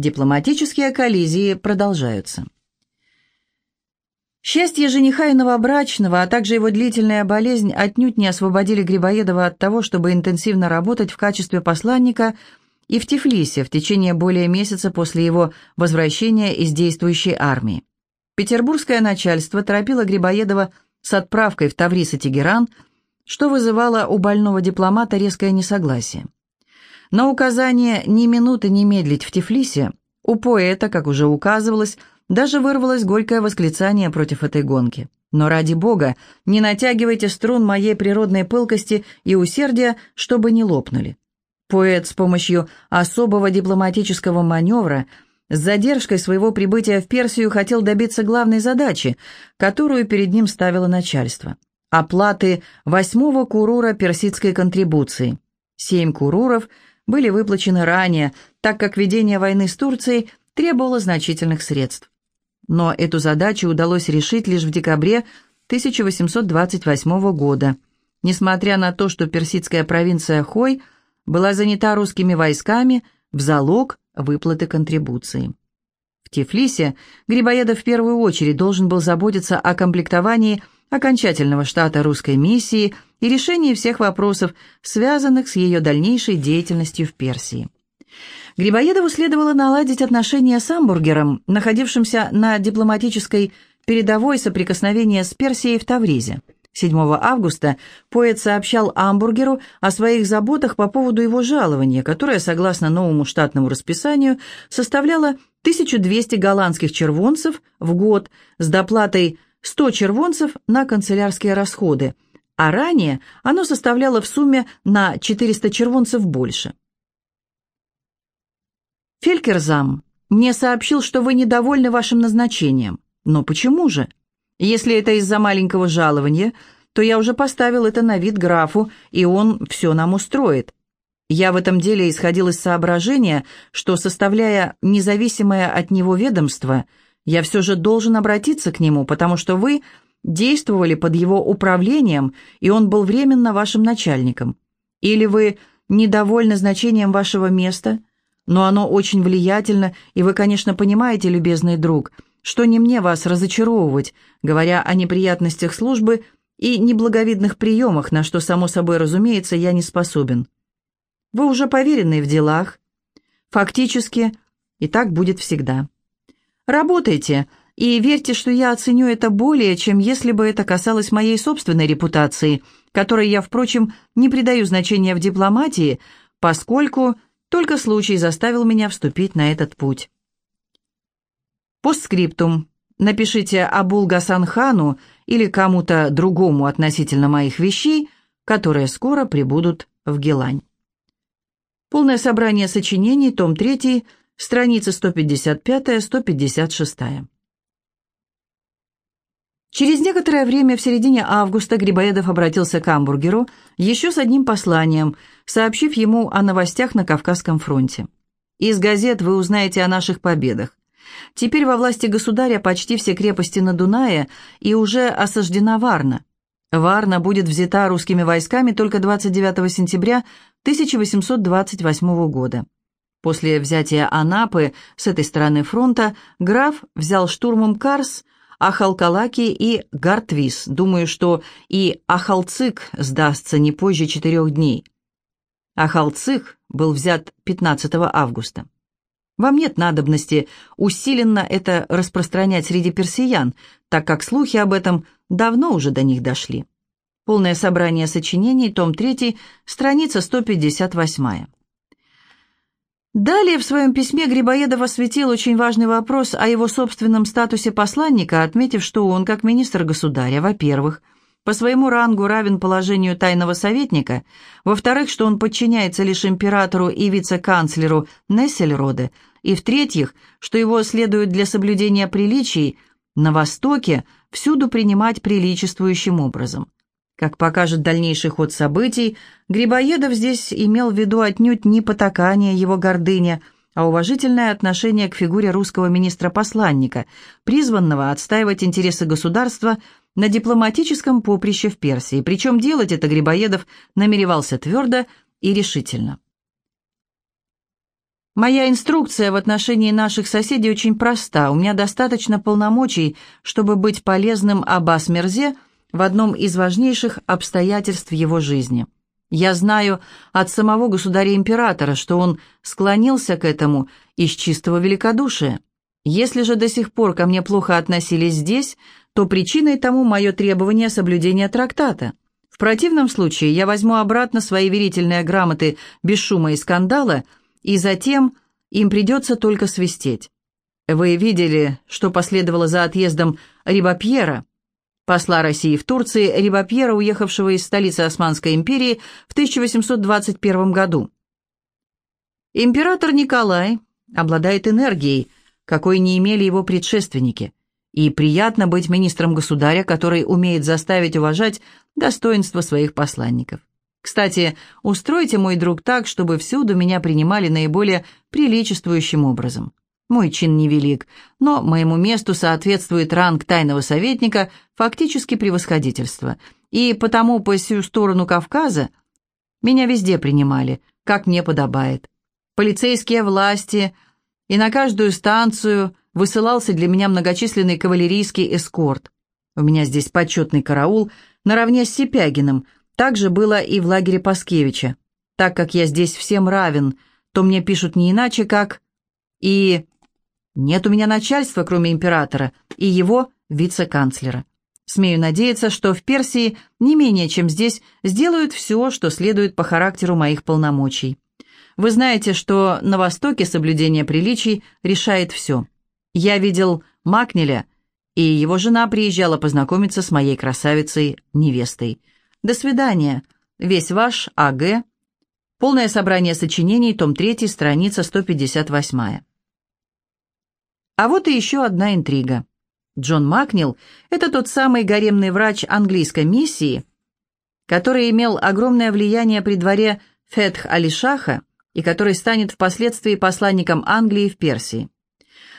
Дипломатические коллизии продолжаются. Счастье жениха и новобрачного, а также его длительная болезнь отнюдь не освободили Грибоедова от того, чтобы интенсивно работать в качестве посланника и в Тифлисе в течение более месяца после его возвращения из действующей армии. Петербургское начальство торопило Грибоедова с отправкой в Таврис и Тегеран, что вызывало у больного дипломата резкое несогласие. На указание ни минуты не медлить в Тифлисе у поэта, как уже указывалось, даже вырвалось горькое восклицание против этой гонки. Но ради бога, не натягивайте струн моей природной пылкости и усердия, чтобы не лопнули. Поэт с помощью особого дипломатического маневра с задержкой своего прибытия в Персию хотел добиться главной задачи, которую перед ним ставило начальство – оплаты восьмого курура персидской контрибуции. Семь куруров были выплачены ранее, так как ведение войны с Турцией требовало значительных средств. Но эту задачу удалось решить лишь в декабре 1828 года, несмотря на то, что персидская провинция Хой – была занята русскими войсками в залог выплаты контрибуции. В Тифлисе Грибоедов в первую очередь должен был заботиться о комплектовании окончательного штата русской миссии и решении всех вопросов, связанных с ее дальнейшей деятельностью в Персии. Грибоедову следовало наладить отношения с Амбургером, находившимся на дипломатической передовой соприкосновения с Персией в Тавризе. 7 августа поэт сообщал Амбургеру о своих заботах по поводу его жалования, которое, согласно новому штатному расписанию, составляло 1200 голландских червонцев в год с доплатой 100 червонцев на канцелярские расходы, а ранее оно составляло в сумме на 400 червонцев больше. Фелькерзам мне сообщил, что вы недовольны вашим назначением. Но почему же? Если это из-за маленького жалования, то я уже поставил это на вид графу, и он все нам устроит. Я в этом деле исходил из соображения, что, составляя независимое от него ведомство, я все же должен обратиться к нему, потому что вы действовали под его управлением, и он был временно вашим начальником. Или вы недовольны значением вашего места, но оно очень влиятельно, и вы, конечно, понимаете, любезный друг – что не мне вас разочаровывать, говоря о неприятностях службы и неблаговидных приемах, на что, само собой разумеется, я не способен. Вы уже поверенный в делах. Фактически, и так будет всегда. Работайте, и верьте, что я оценю это более, чем если бы это касалось моей собственной репутации, которой я, впрочем, не придаю значения в дипломатии, поскольку только случай заставил меня вступить на этот путь. Постскриптум. Напишите Абул Гасан или кому-то другому относительно моих вещей, которые скоро прибудут в Гелань. Полное собрание сочинений, том 3, страница 155-156. Через некоторое время, в середине августа, Грибоедов обратился к Амбургеру еще с одним посланием, сообщив ему о новостях на Кавказском фронте. «Из газет вы узнаете о наших победах. Теперь во власти государя почти все крепости на Дунае и уже осаждена Варна. Варна будет взята русскими войсками только 29 сентября 1828 года. После взятия Анапы с этой стороны фронта граф взял штурмом Карс, Ахалкалаки и Гартвис. Думаю, что и Ахалцик сдастся не позже четырех дней. Ахалцик был взят 15 августа. Вам нет надобности усиленно это распространять среди персиян, так как слухи об этом давно уже до них дошли. Полное собрание сочинений, том 3, страница 158. Далее в своем письме Грибоедов осветил очень важный вопрос о его собственном статусе посланника, отметив, что он, как министр государя, во-первых, по своему рангу равен положению тайного советника, во-вторых, что он подчиняется лишь императору и вице-канцлеру Нессельроде, и в-третьих, что его следует для соблюдения приличий на Востоке всюду принимать приличествующим образом. Как покажет дальнейший ход событий, Грибоедов здесь имел в виду отнюдь не потакание его гордыня, а уважительное отношение к фигуре русского министра-посланника, призванного отстаивать интересы государства на дипломатическом поприще в Персии, причем делать это Грибоедов намеревался твердо и решительно. Моя инструкция в отношении наших соседей очень проста. У меня достаточно полномочий, чтобы быть полезным Аббас Мерзе в одном из важнейших обстоятельств его жизни. Я знаю от самого государя-императора, что он склонился к этому из чистого великодушия. Если же до сих пор ко мне плохо относились здесь, то причиной тому мое требование соблюдения трактата. В противном случае я возьму обратно свои верительные грамоты без шума и скандала – и затем им придется только свистеть. Вы видели, что последовало за отъездом Рибапьера, посла России в Турции, Рибапьера, уехавшего из столицы Османской империи в 1821 году. Император Николай обладает энергией, какой не имели его предшественники, и приятно быть министром государя, который умеет заставить уважать достоинство своих посланников. Кстати, устройте, мой друг, так, чтобы всюду меня принимали наиболее приличествующим образом. Мой чин невелик, но моему месту соответствует ранг тайного советника, фактически превосходительство. И потому по всю сторону Кавказа меня везде принимали, как мне подобает. Полицейские власти, и на каждую станцию высылался для меня многочисленный кавалерийский эскорт. У меня здесь почетный караул наравне с Сипягиным – так же было и в лагере Паскевича. Так как я здесь всем равен, то мне пишут не иначе, как... И нет у меня начальства, кроме императора, и его вице-канцлера. Смею надеяться, что в Персии не менее, чем здесь, сделают все, что следует по характеру моих полномочий. Вы знаете, что на Востоке соблюдение приличий решает все. Я видел Макнеля, и его жена приезжала познакомиться с моей красавицей-невестой. До свидания. Весь ваш А.Г. Полное собрание сочинений, том 3, страница 158. А вот и еще одна интрига. Джон Макнил – это тот самый гаремный врач английской миссии, который имел огромное влияние при дворе Фетх Алишаха и который станет впоследствии посланником Англии в Персии.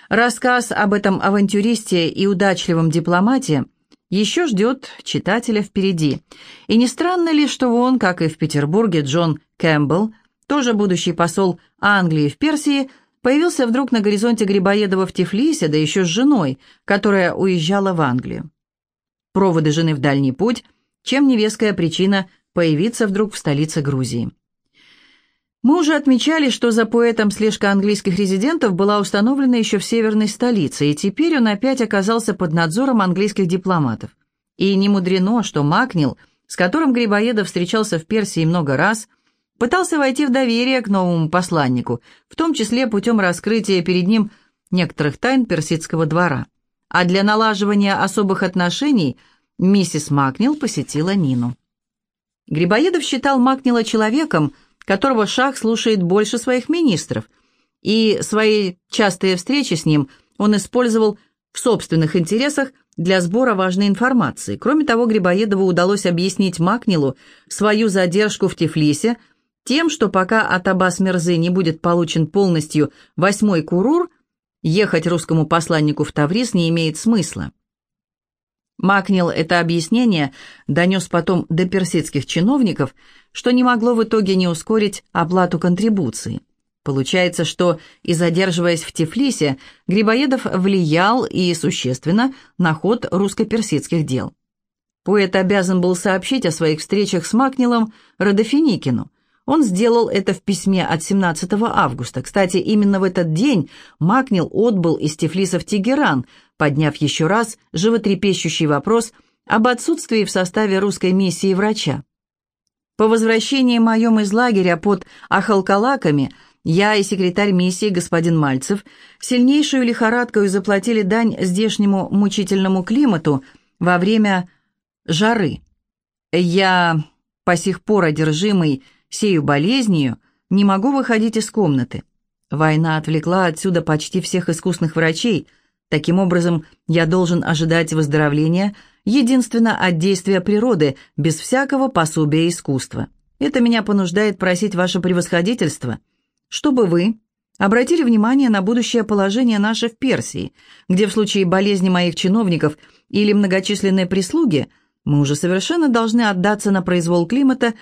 Рассказ об этом авантюристе и удачливом дипломате – еще ждет читателя впереди. И не странно ли, что он, как и в Петербурге Джон Кэмпбелл, тоже будущий посол Англии в Персии, появился вдруг на горизонте Грибоедова в Тифлисе, да еще с женой, которая уезжала в Англию. Проводы жены в дальний путь, чем невеская причина появиться вдруг в столице Грузии. Мы уже отмечали, что за поэтом слежка английских резидентов была установлена еще в северной столице, и теперь он опять оказался под надзором английских дипломатов. И не мудрено, что Макнил, с которым Грибоедов встречался в Персии много раз, пытался войти в доверие к новому посланнику, в том числе путем раскрытия перед ним некоторых тайн персидского двора. А для налаживания особых отношений миссис Макнил посетила Нину. Грибоедов считал Макнила человеком, которого Шах слушает больше своих министров, и свои частые встречи с ним он использовал в собственных интересах для сбора важной информации. Кроме того, Грибоедову удалось объяснить Макнилу свою задержку в Тифлисе тем, что пока от Аббас Мерзы не будет получен полностью восьмой курур, ехать русскому посланнику в Таврис не имеет смысла. Макнил это объяснение донес потом до персидских чиновников, что не могло в итоге не ускорить оплату контрибуции. Получается, что и задерживаясь в Тифлисе, Грибоедов влиял и существенно на ход русско-персидских дел. Поэт обязан был сообщить о своих встречах с Макнилом Родофиникину. Он сделал это в письме от 17 августа. Кстати, именно в этот день Макнил отбыл из Тифлиса в Тегеран, подняв еще раз животрепещущий вопрос об отсутствии в составе русской миссии врача. По возвращении моем из лагеря под Ахалкалаками я и секретарь миссии господин Мальцев сильнейшую лихорадкою заплатили дань здешнему мучительному климату во время жары. Я, по сих пор одержимый сею болезнью, не могу выходить из комнаты. Война отвлекла отсюда почти всех искусных врачей – Таким образом, я должен ожидать выздоровления единственно от действия природы, без всякого пособия искусства. Это меня понуждает просить ваше превосходительство, чтобы вы обратили внимание на будущее положение наше в Персии, где в случае болезни моих чиновников или многочисленной прислуги мы уже совершенно должны отдаться на произвол климата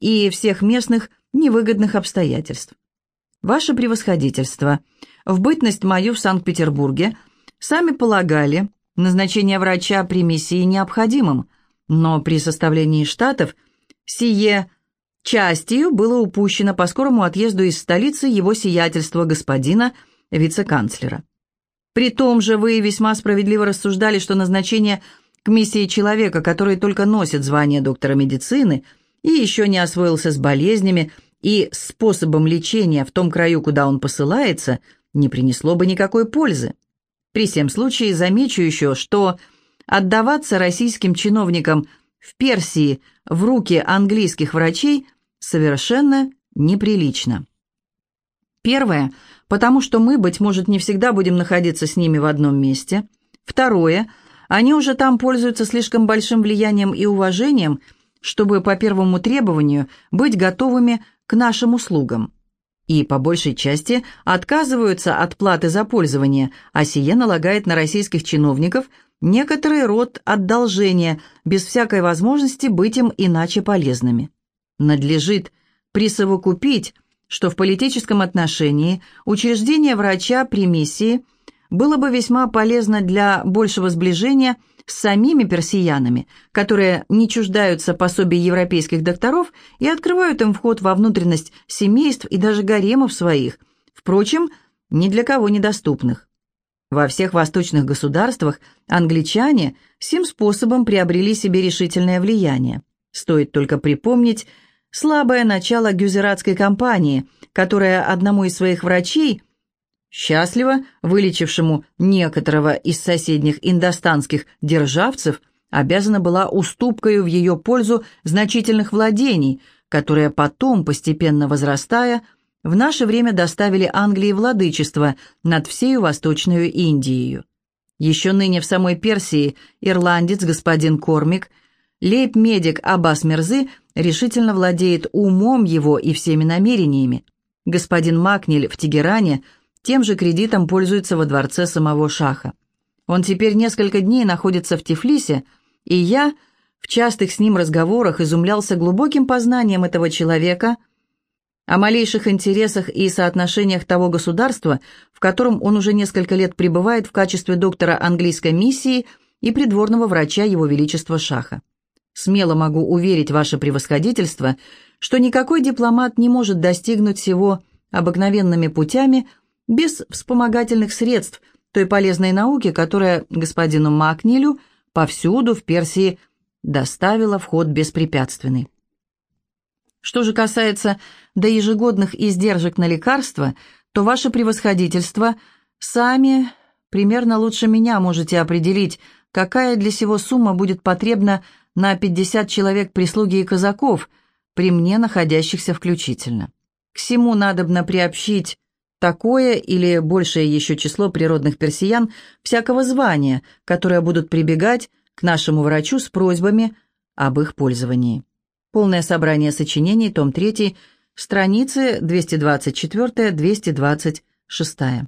и всех местных невыгодных обстоятельств. Ваше превосходительство, в бытность мою в Санкт-Петербурге сами полагали назначение врача при миссии необходимым, но при составлении штатов сие частью было упущено по скорому отъезду из столицы его сиятельства господина вице-канцлера. При том же вы весьма справедливо рассуждали, что назначение к миссии человека, который только носит звание доктора медицины и еще не освоился с болезнями, и способом лечения в том краю, куда он посылается, не принесло бы никакой пользы. При всем случае замечу еще, что отдаваться российским чиновникам в Персии в руки английских врачей совершенно неприлично. Первое, потому что мы, быть может, не всегда будем находиться с ними в одном месте. Второе, они уже там пользуются слишком большим влиянием и уважением, чтобы по первому требованию быть готовыми к нашим услугам и, по большей части, отказываются от платы за пользование, а сие налагает на российских чиновников некоторый род одолжения, без всякой возможности быть им иначе полезными. Надлежит присовокупить, что в политическом отношении учреждение врача при миссии было бы весьма полезно для большего сближения – с самими персиянами, которые не чуждаются пособий европейских докторов и открывают им вход во внутренность семейств и даже гаремов своих, впрочем, ни для кого недоступных. Во всех восточных государствах англичане сим способом приобрели себе решительное влияние. Стоит только припомнить слабое начало гюзератской кампании, которая одному из своих врачей – Счастливо вылечившему некоторого из соседних индостанских державцев обязана была уступкою в ее пользу значительных владений, которые потом, постепенно возрастая, в наше время доставили Англии владычество над всею Восточную Индией. Еще ныне в самой Персии ирландец господин Кормик, лейб-медик Аббас Мерзы, решительно владеет умом его и всеми намерениями. Господин Макнель в Тегеране – тем же кредитом пользуется во дворце самого Шаха. Он теперь несколько дней находится в Тифлисе, и я в частых с ним разговорах изумлялся глубоким познанием этого человека о малейших интересах и соотношениях того государства, в котором он уже несколько лет пребывает в качестве доктора английской миссии и придворного врача Его Величества Шаха. Смело могу уверить ваше превосходительство, что никакой дипломат не может достигнуть всего обыкновенными путями без вспомогательных средств той полезной науки, которая господину Макнилю повсюду в Персии доставила вход беспрепятственный. Что же касается до ежегодных издержек на лекарства, то ваше превосходительство сами примерно лучше меня можете определить, какая для сего сумма будет потребна на 50 человек прислуги и казаков, при мне находящихся включительно. К всему надобно приобщить такое или большее еще число природных персиян всякого звания, которые будут прибегать к нашему врачу с просьбами об их пользовании. Полное собрание сочинений, том 3, страницы 224-226.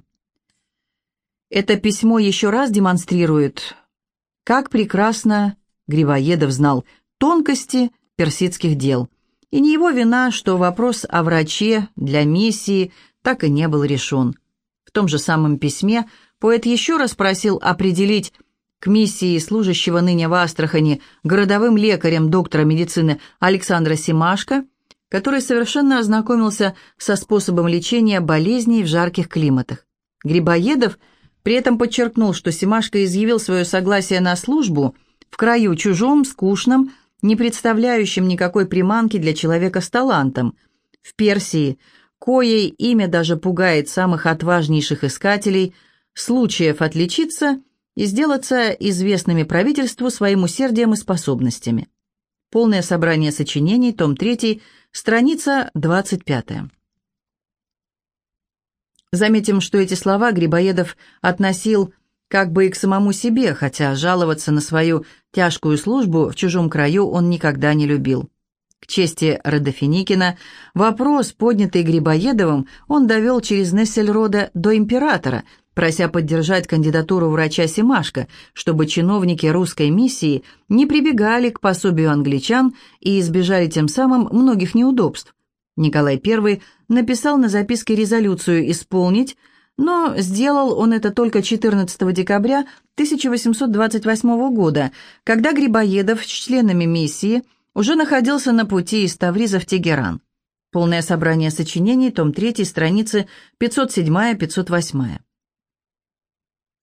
Это письмо еще раз демонстрирует, как прекрасно Грибоедов знал тонкости персидских дел. И не его вина, что вопрос о враче для миссии – так и не был решен. В том же самом письме поэт еще раз просил определить к миссии служащего ныне в Астрахани городовым лекарем доктора медицины Александра Симашко, который совершенно ознакомился со способом лечения болезней в жарких климатах. Грибоедов при этом подчеркнул, что Симашко изъявил свое согласие на службу в краю чужом, скучном, не представляющем никакой приманки для человека с талантом. В Персии – коей имя даже пугает самых отважнейших искателей, случаев отличиться и сделаться известными правительству своим усердием и способностями. Полное собрание сочинений, том 3, страница 25. Заметим, что эти слова Грибоедов относил как бы и к самому себе, хотя жаловаться на свою тяжкую службу в чужом краю он никогда не любил. К чести Родофиникина, вопрос, поднятый Грибоедовым, он довел через Нессельрода до императора, прося поддержать кандидатуру врача Семашко, чтобы чиновники русской миссии не прибегали к пособию англичан и избежали тем самым многих неудобств. Николай I написал на записке резолюцию «исполнить», но сделал он это только 14 декабря 1828 года, когда Грибоедов с членами миссии уже находился на пути из Тавриза в Тегеран. Полное собрание сочинений, том 3, страницы 507-508.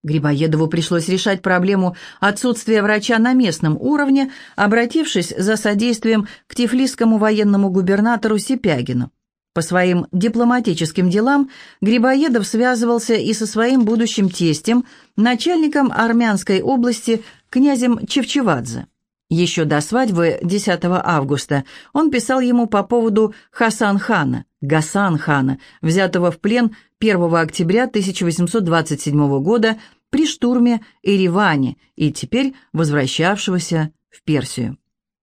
Грибоедову пришлось решать проблему отсутствия врача на местном уровне, обратившись за содействием к тифлисскому военному губернатору Сипягину. По своим дипломатическим делам Грибоедов связывался и со своим будущим тестем, начальником Армянской области, князем Чевчевадзе. Еще до свадьбы 10 августа он писал ему по поводу Хасан-хана, Гасан-хана, взятого в плен 1 октября 1827 года при штурме Ереване и теперь возвращавшегося в Персию.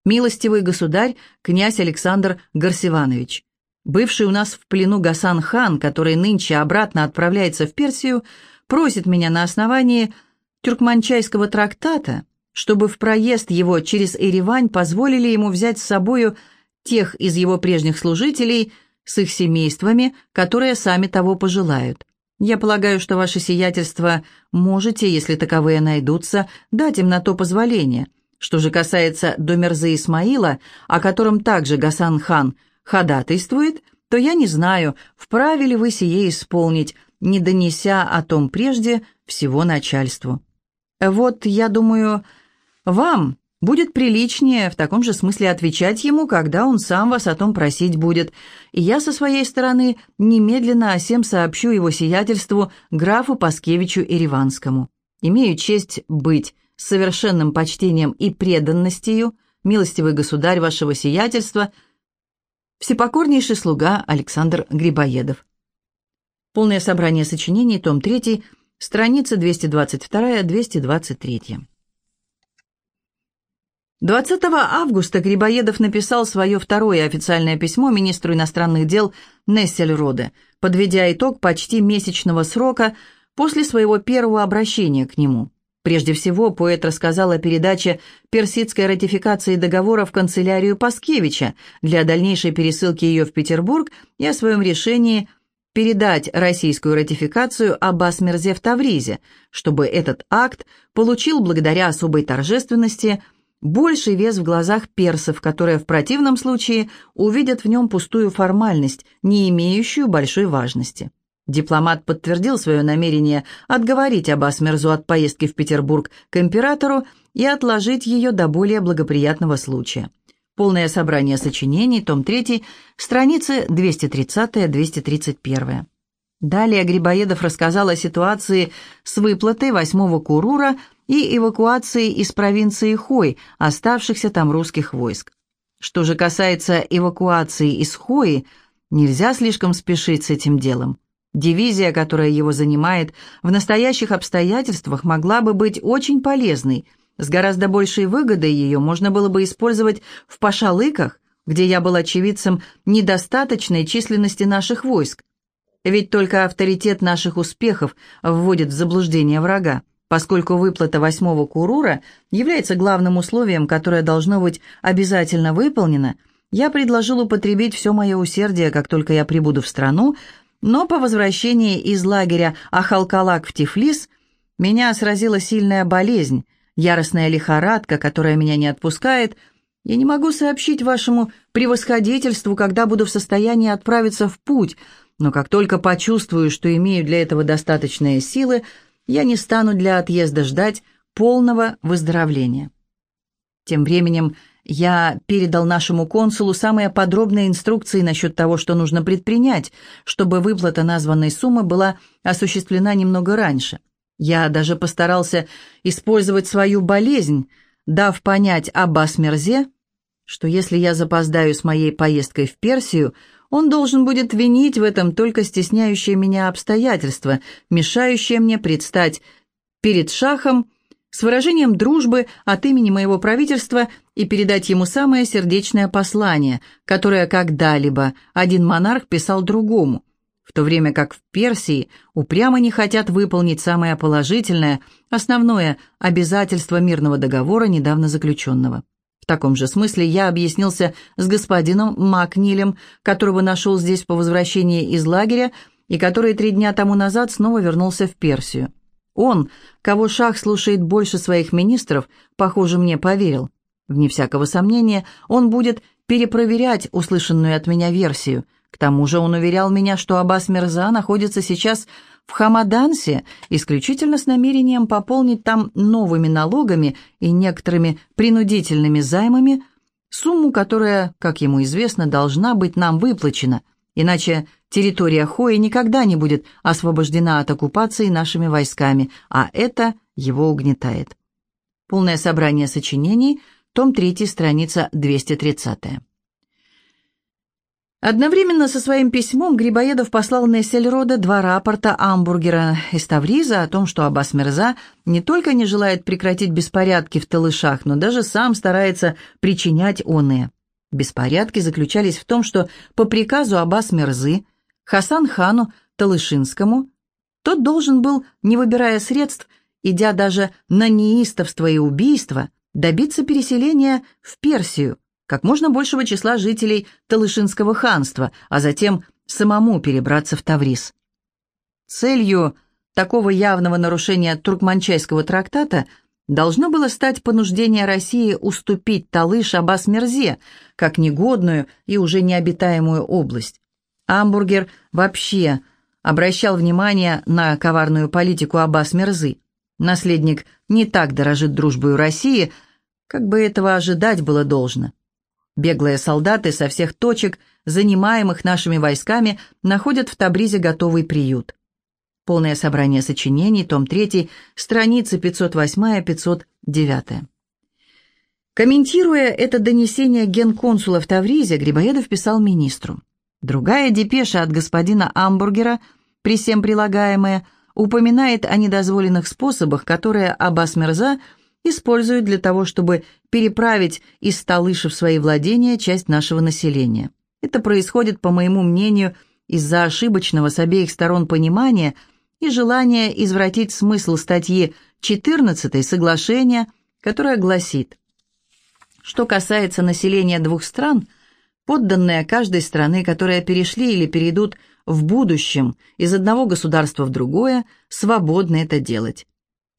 «Милостивый государь, князь Александр Гарсиванович, Бывший у нас в плену Гасан хан, который нынче обратно отправляется в Персию, просит меня на основании тюркманчайского трактата, чтобы в проезд его через Еревань позволили ему взять с собою тех из его прежних служителей с их семействами, которые сами того пожелают. Я полагаю, что ваше сиятельство можете, если таковые найдутся, дать им на то позволение. Что же касается Домерзы Исмаила, о котором также Гасан хан – ходатайствует, то я не знаю, вправе ли вы сие исполнить, не донеся о том прежде всего начальству. Вот, я думаю, вам будет приличнее в таком же смысле отвечать ему, когда он сам вас о том просить будет, и я со своей стороны немедленно о сем сообщу его сиятельству графу Паскевичу Ириванскому. Имею честь быть с совершенным почтением и преданностью, милостивый государь вашего сиятельства – Всепокорнейший слуга Александр Грибоедов. Полное собрание сочинений, том 3, страница 222-223. 20 августа Грибоедов написал свое второе официальное письмо министру иностранных дел Нессельроде, подведя итог почти месячного срока после своего первого обращения к нему. Прежде всего, поэт рассказал о передаче персидской ратификации договора в канцелярию Паскевича для дальнейшей пересылки ее в Петербург и о своем решении передать российскую ратификацию Аббас Мерзе в Тавризе, чтобы этот акт получил благодаря особой торжественности больший вес в глазах персов, которые в противном случае увидят в нем пустую формальность, не имеющую большой важности. Дипломат подтвердил свое намерение отговорить Аббас-Мерзу от поездки в Петербург к императору и отложить ее до более благоприятного случая. Полное собрание сочинений, том 3, страницы 230-231. Далее Грибоедов рассказал о ситуации с выплатой восьмого Курура и эвакуацией из провинции Хой оставшихся там русских войск. Что же касается эвакуации из Хои, нельзя слишком спешить с этим делом. Дивизия, которая его занимает, в настоящих обстоятельствах могла бы быть очень полезной. С гораздо большей выгодой ее можно было бы использовать в Пашалыках, где я был очевидцем недостаточной численности наших войск. Ведь только авторитет наших успехов вводит в заблуждение врага, поскольку выплата восьмого курура является главным условием, которое должно быть обязательно выполнено, я предложил употребить все мое усердие, как только я прибуду в страну, но по возвращении из лагеря Ахалкалак в Тифлис меня сразила сильная болезнь, яростная лихорадка, которая меня не отпускает. Я не могу сообщить вашему превосходительству, когда буду в состоянии отправиться в путь, но как только почувствую, что имею для этого достаточные силы, я не стану для отъезда ждать полного выздоровления. Тем временем я передал нашему консулу самые подробные инструкции насчет того, что нужно предпринять, чтобы выплата названной суммы была осуществлена немного раньше. Я даже постарался использовать свою болезнь, дав понять Аббас Мерзе, что если я запоздаю с моей поездкой в Персию, он должен будет винить в этом только стесняющие меня обстоятельства, мешающие мне предстать перед шахом с выражением дружбы от имени моего правительства и передать ему самое сердечное послание, которое когда-либо один монарх писал другому, в то время как в Персии упрямо не хотят выполнить самое положительное, основное обязательство мирного договора, недавно заключенного. В таком же смысле я объяснился с господином Макнилем, которого нашел здесь по возвращении из лагеря и который три дня тому назад снова вернулся в Персию. Он, кого Шах слушает больше своих министров, похоже, мне поверил. Вне всякого сомнения, он будет перепроверять услышанную от меня версию. К тому же он уверял меня, что Аббас Мирза находится сейчас в Хамадансе исключительно с намерением пополнить там новыми налогами и некоторыми принудительными займами сумму, которая, как ему известно, должна быть нам выплачена, иначе территория Хои никогда не будет освобождена от оккупации нашими войсками, а это его угнетает. Полное собрание сочинений, том 3, страница 230. Одновременно со своим письмом Грибоедов послал Нессельрода два рапорта Амбургера из Тавриза о том, что Аббас Мирза не только не желает прекратить беспорядки в Талышах, но даже сам старается причинять оные. Беспорядки заключались в том, что по приказу Аббас Мирзы Хасан хану Талышинскому тот должен был, не выбирая средств, идя даже на неистовство и убийство, добиться переселения в Персию – как можно большего числа жителей Талышинского ханства, а затем самому перебраться в Таврис. Целью такого явного нарушения Туркманчайского трактата должно было стать понуждение России уступить Талыш Аббас-Мерзе как негодную и уже необитаемую область. Амбургер вообще обращал внимание на коварную политику Аббас-Мерзы. Наследник не так дорожит дружбой России, как бы этого ожидать было должно. Беглые солдаты со всех точек, занимаемых нашими войсками, находят в Табризе готовый приют. Полное собрание сочинений, том 3, страницы 508-509. Комментируя это донесение генконсула в Тавризе, Грибоедов писал министру. Другая депеша от господина Амбургера, при всем прилагаемая, упоминает о недозволенных способах, которые Аббас Мирза – используют для того, чтобы переправить из Талыши в свои владения часть нашего населения. Это происходит, по моему мнению, из-за ошибочного с обеих сторон понимания и желания извратить смысл статьи 14 соглашения, которая гласит, что касается населения двух стран, подданные каждой страны, которые перешли или перейдут в будущем из одного государства в другое, свободны это делать.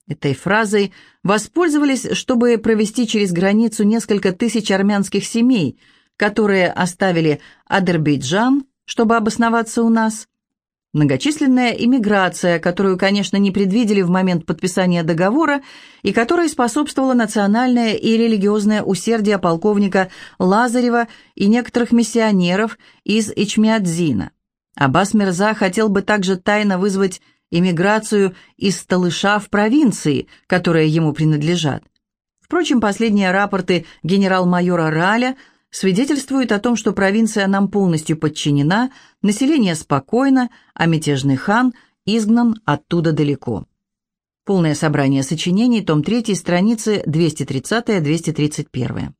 Этой фразой воспользовались, чтобы провести через границу несколько тысяч армянских семей, которые оставили Азербайджан, чтобы обосноваться у нас. Многочисленная иммиграция, которую, конечно, не предвидели в момент подписания договора и которой способствовало национальное и религиозное усердие полковника Лазарева и некоторых миссионеров из Ичмиадзина. Аббас Мирза хотел бы также тайно вызвать иммиграцию из Талыша в провинции, которые ему принадлежат. Впрочем, последние рапорты генерал-майора Раля свидетельствуют о том, что провинция нам полностью подчинена, население спокойно, а мятежный хан изгнан оттуда далеко. Полное собрание сочинений, том 3, страницы 230-231.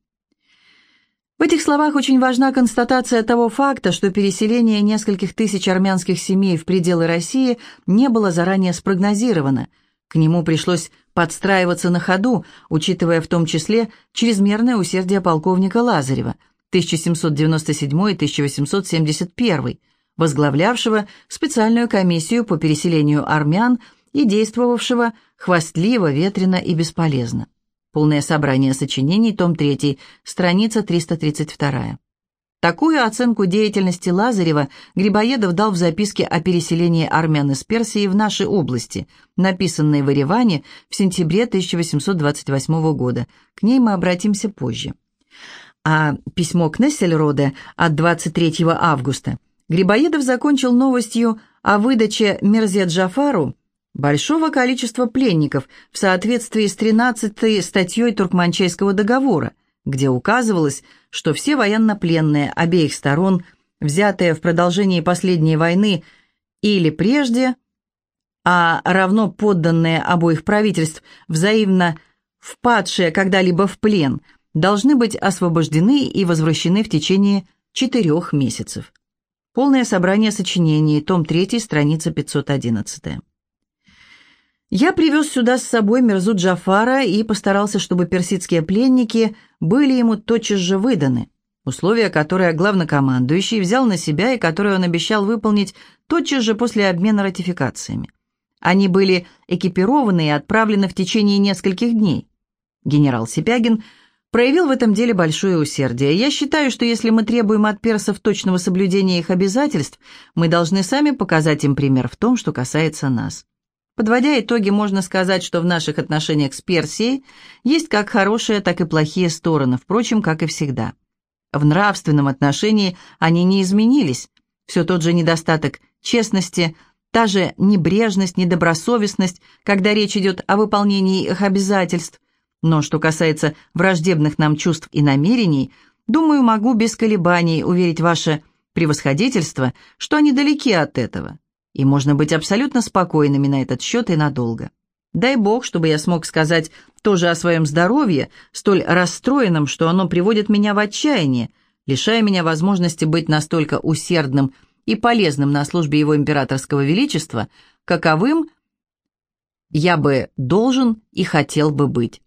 В этих словах очень важна констатация того факта, что переселение нескольких тысяч армянских семей в пределы России не было заранее спрогнозировано. К нему пришлось подстраиваться на ходу, учитывая в том числе чрезмерное усердие полковника Лазарева 1797-1871, возглавлявшего специальную комиссию по переселению армян и действовавшего хвастливо, ветрено и бесполезно. Полное собрание сочинений, том 3, страница 332. Такую оценку деятельности Лазарева Грибоедов дал в записке о переселении армян из Персии в наши области, написанной в Ереване в сентябре 1828 года. К ней мы обратимся позже. А письмо к Нессельроде от 23 августа Грибоедов закончил новостью о выдаче Мерзе Джафару большого количества пленников в соответствии с 13-й статьей Туркманчайского договора, где указывалось, что все военнопленные обеих сторон, взятые в продолжении последней войны или прежде, а равно подданные обоих правительств, взаимно впадшие когда-либо в плен, должны быть освобождены и возвращены в течение четырех месяцев. Полное собрание сочинений, том 3, страница 511. Я привез сюда с собой Мирзу Джафара и постарался, чтобы персидские пленники были ему тотчас же выданы. Условия, которые главнокомандующий взял на себя и которые он обещал выполнить тотчас же после обмена ратификациями. Они были экипированы и отправлены в течение нескольких дней. Генерал Сипягин проявил в этом деле большое усердие. Я считаю, что если мы требуем от персов точного соблюдения их обязательств, мы должны сами показать им пример в том, что касается нас. Подводя итоги, можно сказать, что в наших отношениях с Персией есть как хорошие, так и плохие стороны, впрочем, как и всегда. В нравственном отношении они не изменились. Все тот же недостаток честности, та же небрежность, недобросовестность, когда речь идет о выполнении их обязательств. Но что касается враждебных нам чувств и намерений, думаю, могу без колебаний уверить ваше превосходительство, что они далеки от этого и можно быть абсолютно спокойными на этот счет и надолго. Дай Бог, чтобы я смог сказать тоже о своем здоровье, столь расстроенном, что оно приводит меня в отчаяние, лишая меня возможности быть настолько усердным и полезным на службе его императорского величества, каковым я бы должен и хотел бы быть.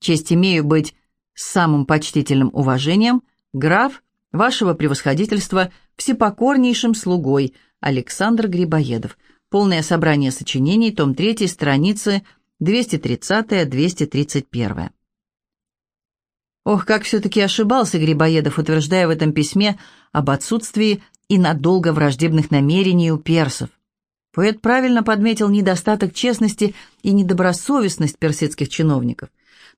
Честь имею быть с самым почтительным уважением, граф, вашего превосходительства, всепокорнейшим слугой – Александр Грибоедов. Полное собрание сочинений, том 3, страницы 230-231. Ох, как все-таки ошибался Грибоедов, утверждая в этом письме об отсутствии и надолго враждебных намерений у персов. Поэт правильно подметил недостаток честности и недобросовестность персидских чиновников.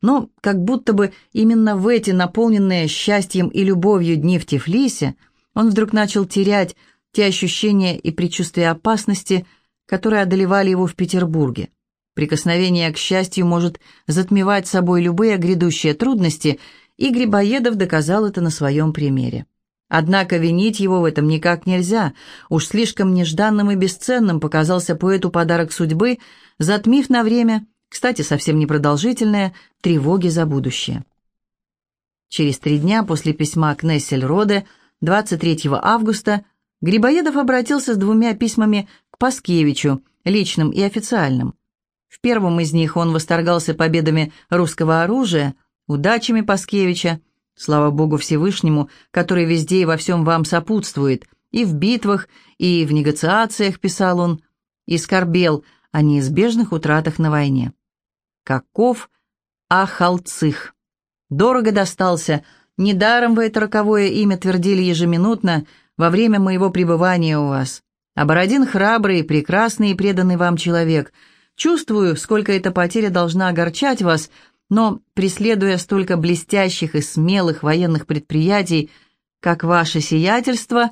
Но как будто бы именно в эти наполненные счастьем и любовью дни в Тифлисе он вдруг начал терять те ощущения и предчувствия опасности, которые одолевали его в Петербурге. Прикосновение к счастью может затмевать собой любые грядущие трудности, и Грибоедов доказал это на своем примере. Однако винить его в этом никак нельзя. Уж слишком нежданным и бесценным показался поэту подарок судьбы, затмив на время, кстати, совсем непродолжительное, тревоги за будущее. Через три дня после письма к Нессельроде, 23 августа, Грибоедов обратился с двумя письмами к Паскевичу, личным и официальным. В первом из них он восторгался победами русского оружия, удачами Паскевича, слава Богу Всевышнему, который везде и во всем вам сопутствует, и в битвах, и в негациациях, писал он, и скорбел о неизбежных утратах на войне. Каков Ахалцих! Дорого достался, недаром вы это роковое имя твердили ежеминутно, во время моего пребывания у вас. А Бородин храбрый, прекрасный и преданный вам человек. Чувствую, сколько эта потеря должна огорчать вас, но, преследуя столько блестящих и смелых военных предприятий, как ваше сиятельство,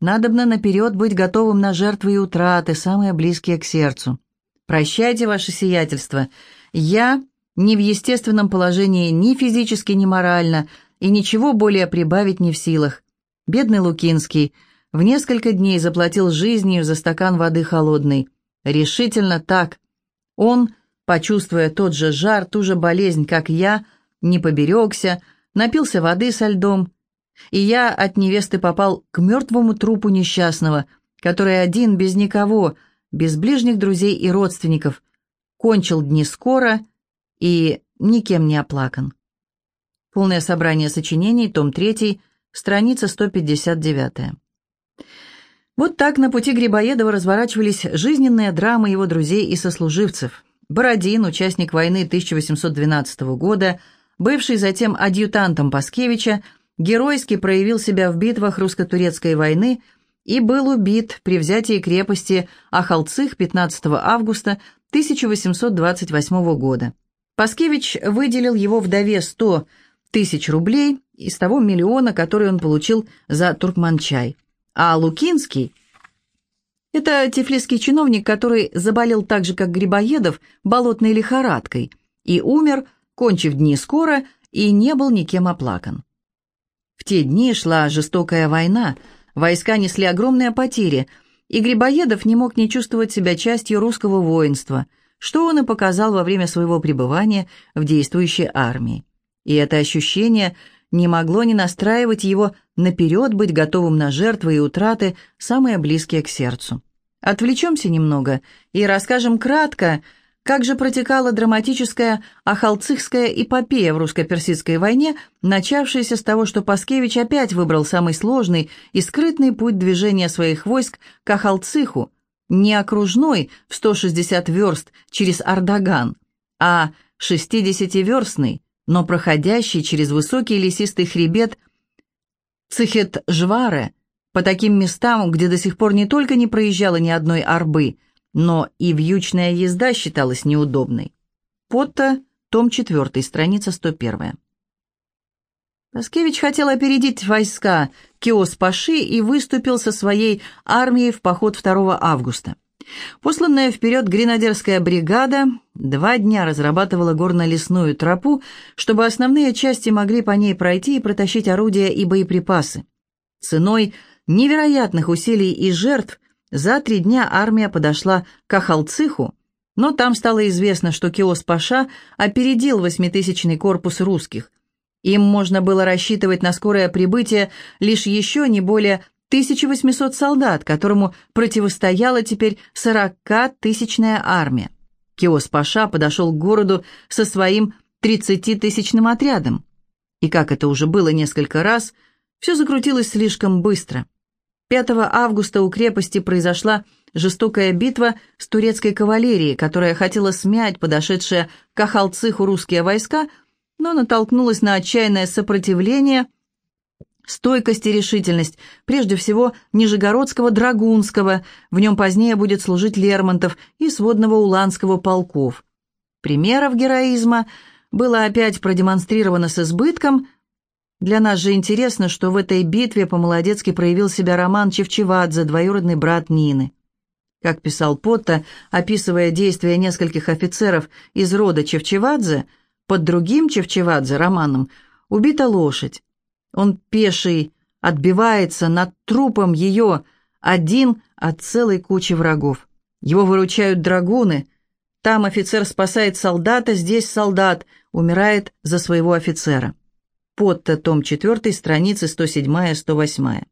надобно наперед быть готовым на жертвы и утраты, самые близкие к сердцу. Прощайте, ваше сиятельство. Я не в естественном положении ни физически, ни морально, и ничего более прибавить не в силах. Бедный Лукинский в несколько дней заплатил жизнью за стакан воды холодной. Решительно так. Он, почувствуя тот же жар, ту же болезнь, как я, не поберегся, напился воды со льдом, и я от невесты попал к мертвому трупу несчастного, который один, без никого, без ближних друзей и родственников, кончил дни скоро и никем не оплакан. Полное собрание сочинений, том 3, страница 159. Вот так на пути Грибоедова разворачивались жизненные драмы его друзей и сослуживцев. Бородин, участник войны 1812 года, бывший затем адъютантом Паскевича, геройски проявил себя в битвах русско-турецкой войны и был убит при взятии крепости Ахалцих 15 августа 1828 года. Паскевич выделил его вдове 100 тысяч рублей из того миллиона, который он получил за Туркманчай. А Лукинский – это тифлисский чиновник, который заболел так же, как Грибоедов, болотной лихорадкой, и умер, кончив дни скоро, и не был никем оплакан. В те дни шла жестокая война, войска несли огромные потери, и Грибоедов не мог не чувствовать себя частью русского воинства, что он и показал во время своего пребывания в действующей армии. И это ощущение не могло не настраивать его наперед быть готовым на жертвы и утраты, самые близкие к сердцу. Отвлечемся немного и расскажем кратко, Как же протекала драматическая Ахалцихская эпопея в русско-персидской войне, начавшаяся с того, что Паскевич опять выбрал самый сложный и скрытный путь движения своих войск к Ахалциху, не окружной в 160 верст через Ардаган, а 60-верстный, но проходящий через высокий лесистый хребет Цихет-Жваре, по таким местам, где до сих пор не только не проезжала ни одной арбы, но и вьючная езда считалась неудобной. Потто, том 4, страница 101. Паскевич хотел опередить войска Киос-Паши и выступил со своей армией в поход 2 августа. Посланная вперед гренадерская бригада два дня разрабатывала горно-лесную тропу, чтобы основные части могли по ней пройти и протащить орудия и боеприпасы. Ценой невероятных усилий и жертв за три дня армия подошла к Ахалциху, но там стало известно, что Киос-Паша опередил восьмитысячный корпус русских. Им можно было рассчитывать на скорое прибытие лишь еще не более 1800 солдат, которому противостояла теперь 40-тысячная армия. Киос-Паша подошел к городу со своим 30-тысячным отрядом. И как это уже было несколько раз, все закрутилось слишком быстро. 5 августа у крепости произошла жестокая битва с турецкой кавалерией, которая хотела смять подошедшие к Ахалциху русские войска, но натолкнулась на отчаянное сопротивление – Стойкость и решительность, прежде всего, Нижегородского Драгунского, в нем позднее будет служить Лермонтов и сводного Уланского полков. Примеров героизма было опять продемонстрировано с избытком. Для нас же интересно, что в этой битве по-молодецки проявил себя Роман Чевчевадзе, двоюродный брат Нины. Как писал Потто, описывая действия нескольких офицеров из рода Чевчевадзе, под другим Чевчевадзе, Романом, убита лошадь. Он пеший, отбивается над трупом ее, один от целой кучи врагов. Его выручают драгуны. Там офицер спасает солдата, здесь солдат умирает за своего офицера. Подто, том 4, страницы 107-108.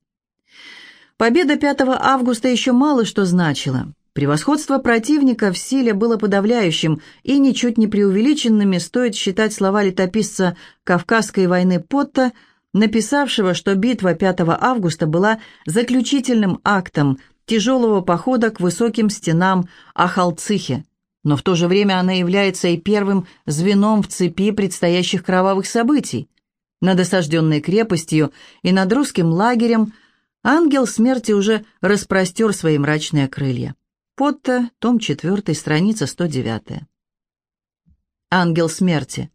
Победа 5 августа еще мало что значила. Превосходство противника в силе было подавляющим, и ничуть не преувеличенными стоит считать слова летописца Кавказской войны Потта – написавшего, что битва 5 августа была заключительным актом тяжелого похода к высоким стенам Ахалцихе, но в то же время она является и первым звеном в цепи предстоящих кровавых событий. Над осажденной крепостью и над русским лагерем ангел смерти уже распростер свои мрачные крылья. Потто, том 4, страница 109. Ангел смерти.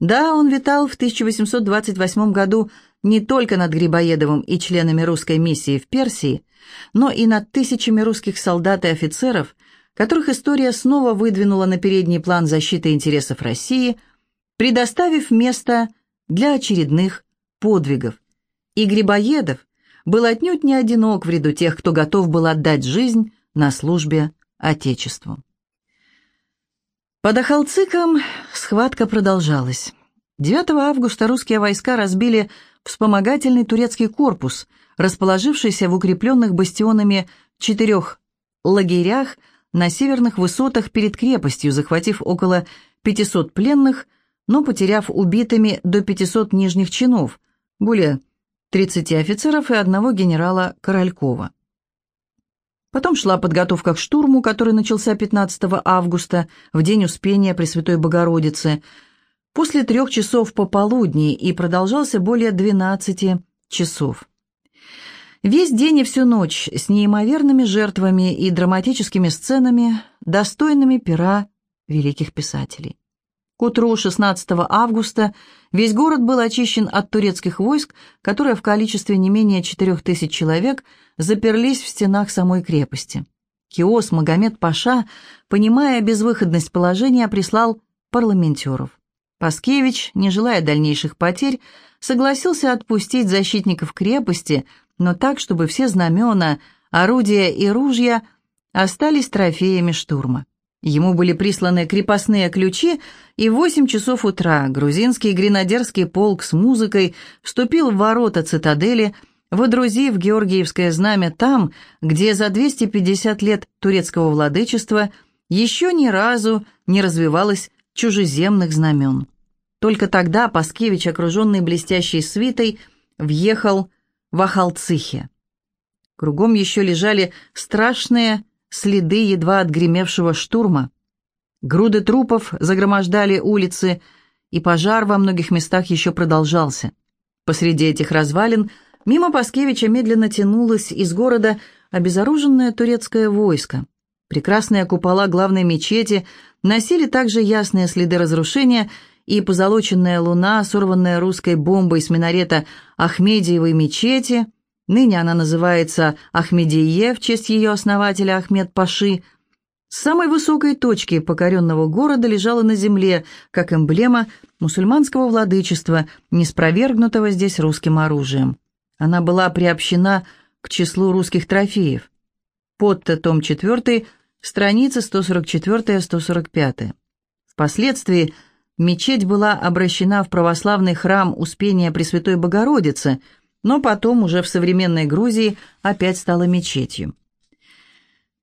Да, он витал в 1828 году не только над Грибоедовым и членами русской миссии в Персии, но и над тысячами русских солдат и офицеров, которых история снова выдвинула на передний план защиты интересов России, предоставив место для очередных подвигов. И Грибоедов был отнюдь не одинок в ряду тех, кто готов был отдать жизнь на службе Отечеству. Под Ахалциком схватка продолжалась. 9 августа русские войска разбили вспомогательный турецкий корпус, расположившийся в укрепленных бастионами четырех лагерях на северных высотах перед крепостью, захватив около 500 пленных, но потеряв убитыми до 500 нижних чинов, более 30 офицеров и одного генерала Королькова. Потом шла подготовка к штурму, который начался 15 августа, в день Успения Пресвятой Богородицы, после трех часов пополудни и продолжался более 12 часов. Весь день и всю ночь с неимоверными жертвами и драматическими сценами, достойными пера великих писателей. К утру 16 августа весь город был очищен от турецких войск, которые в количестве не менее 4000 человек заперлись в стенах самой крепости. Киос Магомед Паша, понимая безвыходность положения, прислал парламентеров. Паскевич, не желая дальнейших потерь, согласился отпустить защитников крепости, но так, чтобы все знамена, орудия и ружья остались трофеями штурма. Ему были присланы крепостные ключи, и в восемь часов утра грузинский гренадерский полк с музыкой вступил в ворота цитадели, водрузив Георгиевское знамя там, где за 250 лет турецкого владычества еще ни разу не развивалось чужеземных знамен. Только тогда Паскевич, окруженный блестящей свитой, въехал в Ахалцихе. Кругом еще лежали страшные следы едва отгремевшего штурма. Груды трупов загромождали улицы, и пожар во многих местах еще продолжался. Посреди этих развалин мимо Паскевича медленно тянулось из города обезоруженное турецкое войско. Прекрасные купола главной мечети носили также ясные следы разрушения, и позолоченная луна, сорванная русской бомбой с минарета Ахмедиевой мечети, ныне она называется Ахмедие в честь ее основателя Ахмед Паши, с самой высокой точки покоренного города лежала на земле, как эмблема мусульманского владычества, не здесь русским оружием. Она была приобщена к числу русских трофеев. Подто том 4, страницы 144-145. Впоследствии мечеть была обращена в православный храм Успения Пресвятой Богородицы, но потом уже в современной Грузии опять стала мечетью.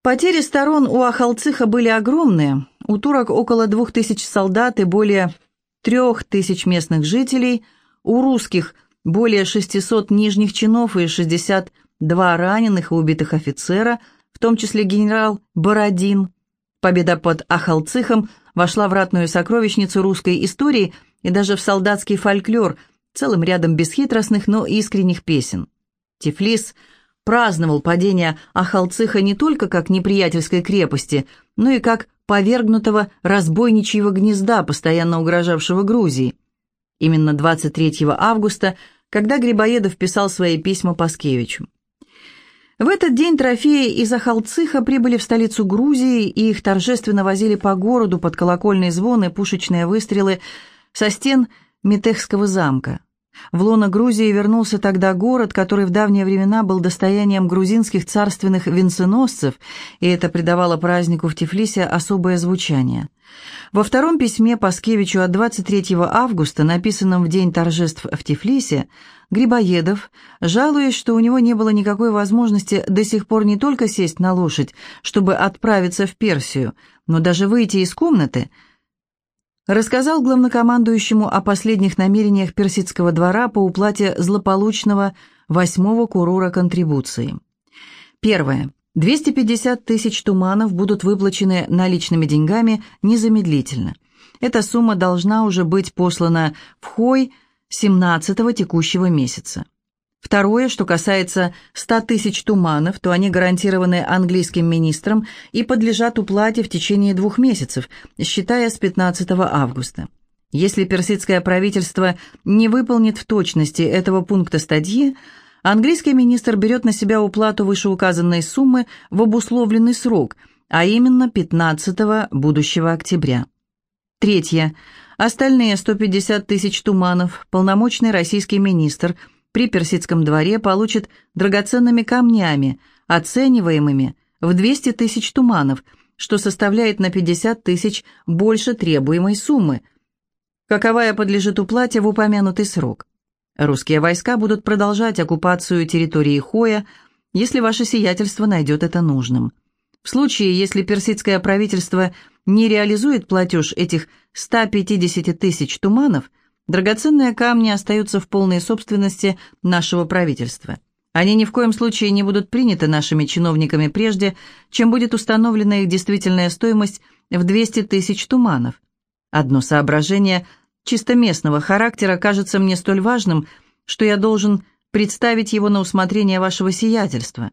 Потери сторон у Ахалцыха были огромные. У турок около двух тысяч солдат и более трех тысяч местных жителей, у русских более 600 нижних чинов и 62 раненых и убитых офицера, в том числе генерал Бородин. Победа под Ахалцихом вошла в ратную сокровищницу русской истории и даже в солдатский фольклор целым рядом бесхитростных, но искренних песен. Тифлис праздновал падение Ахалцыха не только как неприятельской крепости, но и как повергнутого разбойничьего гнезда, постоянно угрожавшего Грузии. Именно 23 августа, когда Грибоедов писал свои письма Паскевичу. В этот день трофеи из Ахалцыха прибыли в столицу Грузии, и их торжественно возили по городу под колокольные звоны, пушечные выстрелы со стен Митехского замка. В лоно Грузии вернулся тогда город, который в давние времена был достоянием грузинских царственных венценосцев, и это придавало празднику в Тифлисе особое звучание. Во втором письме Паскевичу от 23 августа, написанном в день торжеств в Тифлисе, Грибоедов, жалуясь, что у него не было никакой возможности до сих пор не только сесть на лошадь, чтобы отправиться в Персию, но даже выйти из комнаты – рассказал главнокомандующему о последних намерениях персидского двора по уплате злополучного восьмого курура контрибуции. Первое. 250 тысяч туманов будут выплачены наличными деньгами незамедлительно. Эта сумма должна уже быть послана в Хой 17-го текущего месяца. Второе, что касается 100 тысяч туманов, то они гарантированы английским министром и подлежат уплате в течение двух месяцев, считая с 15 августа. Если персидское правительство не выполнит в точности этого пункта статьи, английский министр берет на себя уплату вышеуказанной суммы в обусловленный срок, а именно 15 будущего октября. Третье. Остальные 150 тысяч туманов полномочный российский министр – при персидском дворе получит драгоценными камнями, оцениваемыми в 200 тысяч туманов, что составляет на 50 тысяч больше требуемой суммы, каковая подлежит уплате в упомянутый срок. Русские войска будут продолжать оккупацию территории Хоя, если ваше сиятельство найдет это нужным. В случае, если персидское правительство не реализует платеж этих 150 тысяч туманов – Драгоценные камни остаются в полной собственности нашего правительства. Они ни в коем случае не будут приняты нашими чиновниками прежде, чем будет установлена их действительная стоимость в 200 тысяч туманов. Одно соображение чисто местного характера кажется мне столь важным, что я должен представить его на усмотрение вашего сиятельства.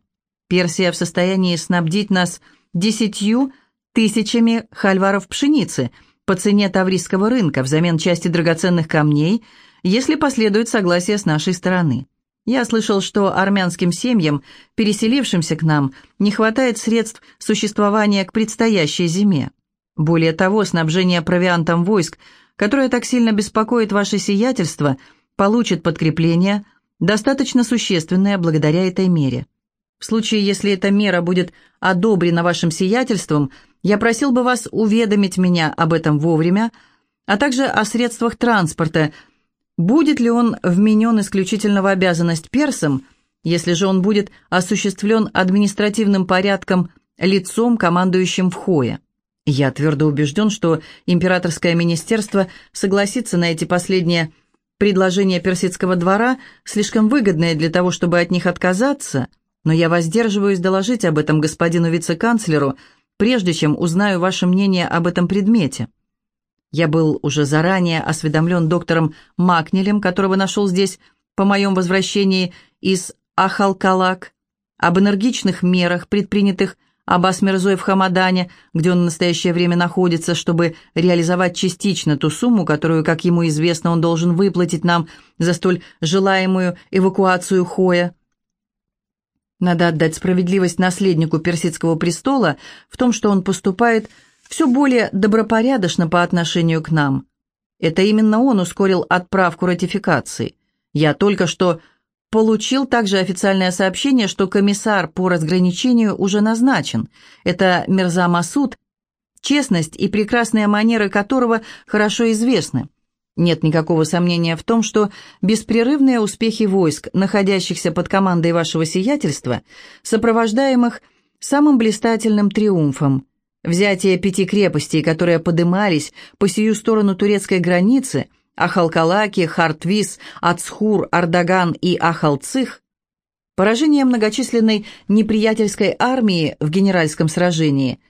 Персия в состоянии снабдить нас десятью тысячами хальваров пшеницы – по цене таврийского рынка взамен части драгоценных камней, если последует согласие с нашей стороны. Я слышал, что армянским семьям, переселившимся к нам, не хватает средств существования к предстоящей зиме. Более того, снабжение провиантом войск, которое так сильно беспокоит ваше сиятельство, получит подкрепление, достаточно существенное благодаря этой мере. В случае, если эта мера будет одобрена вашим сиятельством – я просил бы вас уведомить меня об этом вовремя, а также о средствах транспорта. Будет ли он вменен исключительно в обязанность персам, если же он будет осуществлен административным порядком лицом, командующим в Хое? Я твердо убежден, что императорское министерство согласится на эти последние предложения персидского двора, слишком выгодные для того, чтобы от них отказаться, но я воздерживаюсь доложить об этом господину вице-канцлеру, прежде чем узнаю ваше мнение об этом предмете. Я был уже заранее осведомлен доктором Макнелем, которого нашел здесь по моем возвращении из Ахалкалак, об энергичных мерах, предпринятых Аббас Мирзой в Хамадане, где он в настоящее время находится, чтобы реализовать частично ту сумму, которую, как ему известно, он должен выплатить нам за столь желаемую эвакуацию Хоя. Надо отдать справедливость наследнику персидского престола в том, что он поступает все более добропорядочно по отношению к нам. Это именно он ускорил отправку ратификации. Я только что получил также официальное сообщение, что комиссар по разграничению уже назначен. Это Мирза Масуд, честность и прекрасные манеры которого хорошо известны. Нет никакого сомнения в том, что беспрерывные успехи войск, находящихся под командой вашего сиятельства, сопровождаемых самым блистательным триумфом, взятие пяти крепостей, которые подымались по сию сторону турецкой границы, Ахалкалаки, Хартвис, Ацхур, Ардаган и Ахалцих, поражение многочисленной неприятельской армии в генеральском сражении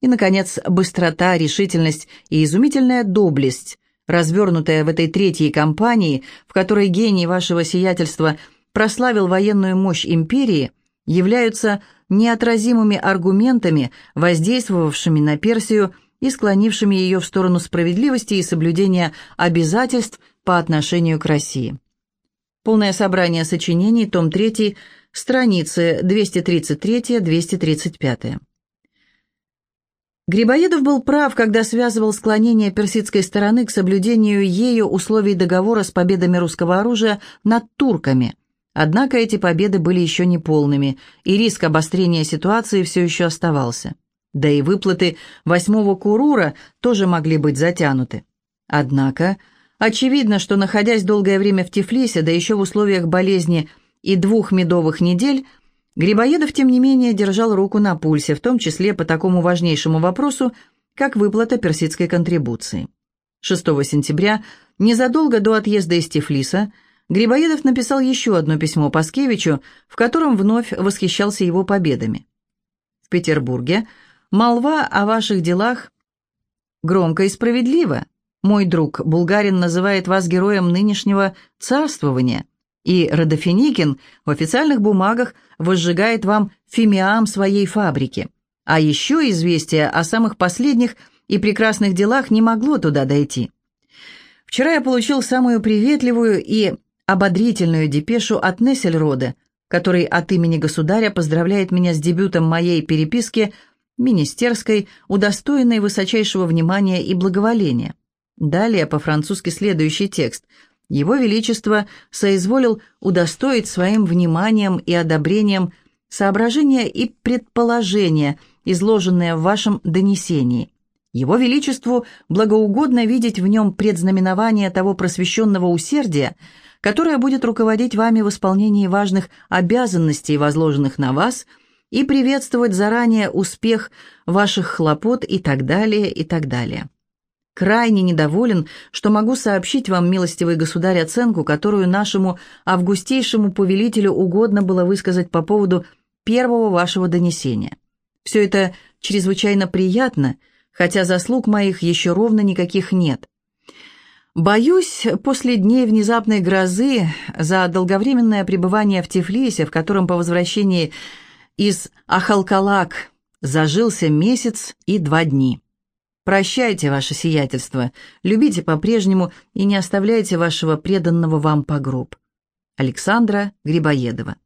и, наконец, быстрота, решительность и изумительная доблесть, развернутая в этой третьей кампании, в которой гений вашего сиятельства прославил военную мощь империи, являются неотразимыми аргументами, воздействовавшими на Персию и склонившими ее в сторону справедливости и соблюдения обязательств по отношению к России. Полное собрание сочинений, том 3, страницы 233-235. Грибоедов был прав, когда связывал склонение персидской стороны к соблюдению ею условий договора с победами русского оружия над турками. Однако эти победы были еще не полными, и риск обострения ситуации все еще оставался. Да и выплаты восьмого курура тоже могли быть затянуты. Однако, очевидно, что находясь долгое время в Тифлисе, да еще в условиях болезни и двух медовых недель, Грибоедов, тем не менее, держал руку на пульсе, в том числе по такому важнейшему вопросу, как выплата персидской контрибуции. 6 сентября, незадолго до отъезда из Тифлиса, Грибоедов написал еще одно письмо Паскевичу, в котором вновь восхищался его победами. В Петербурге молва о ваших делах громко и справедливо. Мой друг, булгарин, называет вас героем нынешнего царствования, и Родофиникин в официальных бумагах возжигает вам фимиам своей фабрики. А еще известие о самых последних и прекрасных делах не могло туда дойти. Вчера я получил самую приветливую и ободрительную депешу от Нессельрода, который от имени государя поздравляет меня с дебютом моей переписки министерской, удостоенной высочайшего внимания и благоволения. Далее по-французски следующий текст – его Величество соизволил удостоить своим вниманием и одобрением соображения и предположения, изложенные в вашем донесении. Его Величеству благоугодно видеть в нем предзнаменование того просвещенного усердия, которое будет руководить вами в исполнении важных обязанностей, возложенных на вас, и приветствовать заранее успех ваших хлопот и так далее, и так далее крайне недоволен, что могу сообщить вам, милостивый государь, оценку, которую нашему августейшему повелителю угодно было высказать по поводу первого вашего донесения. Все это чрезвычайно приятно, хотя заслуг моих еще ровно никаких нет. Боюсь, после дней внезапной грозы, за долговременное пребывание в Тифлисе, в котором по возвращении из Ахалкалак зажился месяц и два дни. Прощайте, ваше сиятельство, любите по-прежнему и не оставляйте вашего преданного вам по гроб. Александра Грибоедова.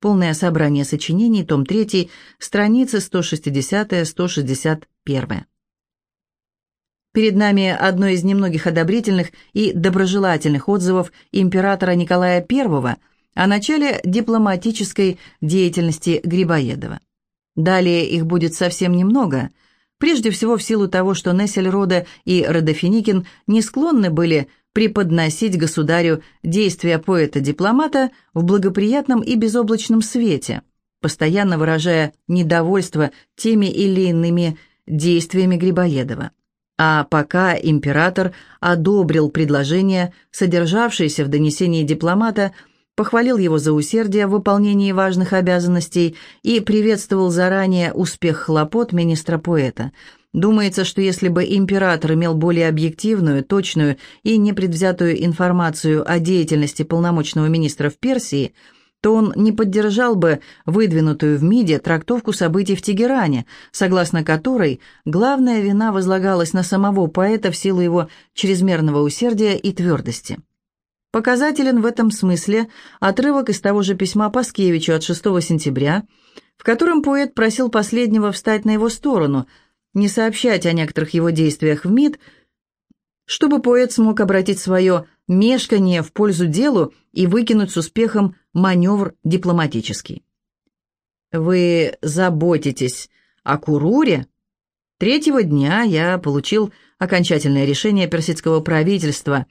Полное собрание сочинений, том 3, страницы 160-161. Перед нами одно из немногих одобрительных и доброжелательных отзывов императора Николая I о начале дипломатической деятельности Грибоедова. Далее их будет совсем немного – Прежде всего в силу того, что Нессельрода и Родофиникин не склонны были преподносить государю действия поэта-дипломата в благоприятном и безоблачном свете, постоянно выражая недовольство теми или иными действиями Грибоедова. А пока император одобрил предложение, содержавшееся в донесении дипломата, похвалил его за усердие в выполнении важных обязанностей и приветствовал заранее успех хлопот министра-поэта. Думается, что если бы император имел более объективную, точную и непредвзятую информацию о деятельности полномочного министра в Персии – то он не поддержал бы выдвинутую в МИДе трактовку событий в Тегеране, согласно которой главная вина возлагалась на самого поэта в силу его чрезмерного усердия и твердости. Показателен в этом смысле отрывок из того же письма Паскевичу от 6 сентября, в котором поэт просил последнего встать на его сторону, не сообщать о некоторых его действиях в МИД, чтобы поэт смог обратить свое мешкание в пользу делу и выкинуть с успехом маневр дипломатический. Вы заботитесь о Куруре? Третьего дня я получил окончательное решение персидского правительства.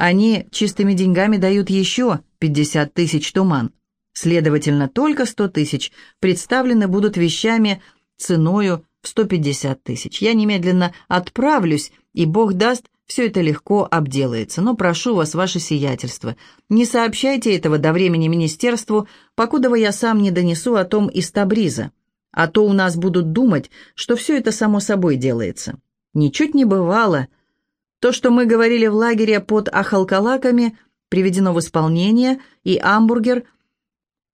Они чистыми деньгами дают еще 50 тысяч туман. Следовательно, только 100 тысяч представлены будут вещами ценою в 150 тысяч. Я немедленно отправлюсь, и Бог даст, все это легко обделается, но прошу вас, ваше сиятельство, не сообщайте этого до времени министерству, покуда я сам не донесу о том из Табриза, а то у нас будут думать, что все это само собой делается. Ничуть не бывало. То, что мы говорили в лагере под Ахалкалаками, приведено в исполнение, и Амбургер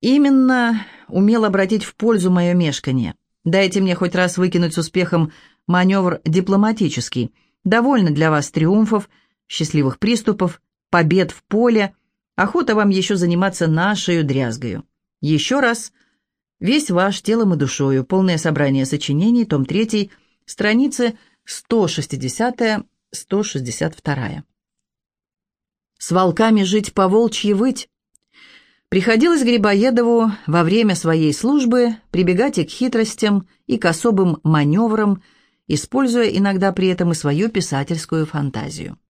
именно умел обратить в пользу мое мешкание. Дайте мне хоть раз выкинуть с успехом маневр дипломатический – Довольно для вас триумфов, счастливых приступов, побед в поле. Охота вам еще заниматься нашей дрязгою. Еще раз. Весь ваш телом и душою. Полное собрание сочинений, том 3, страницы 160-162. С волками жить по волчьи выть. Приходилось Грибоедову во время своей службы прибегать и к хитростям, и к особым маневрам – используя иногда при этом и свою писательскую фантазию.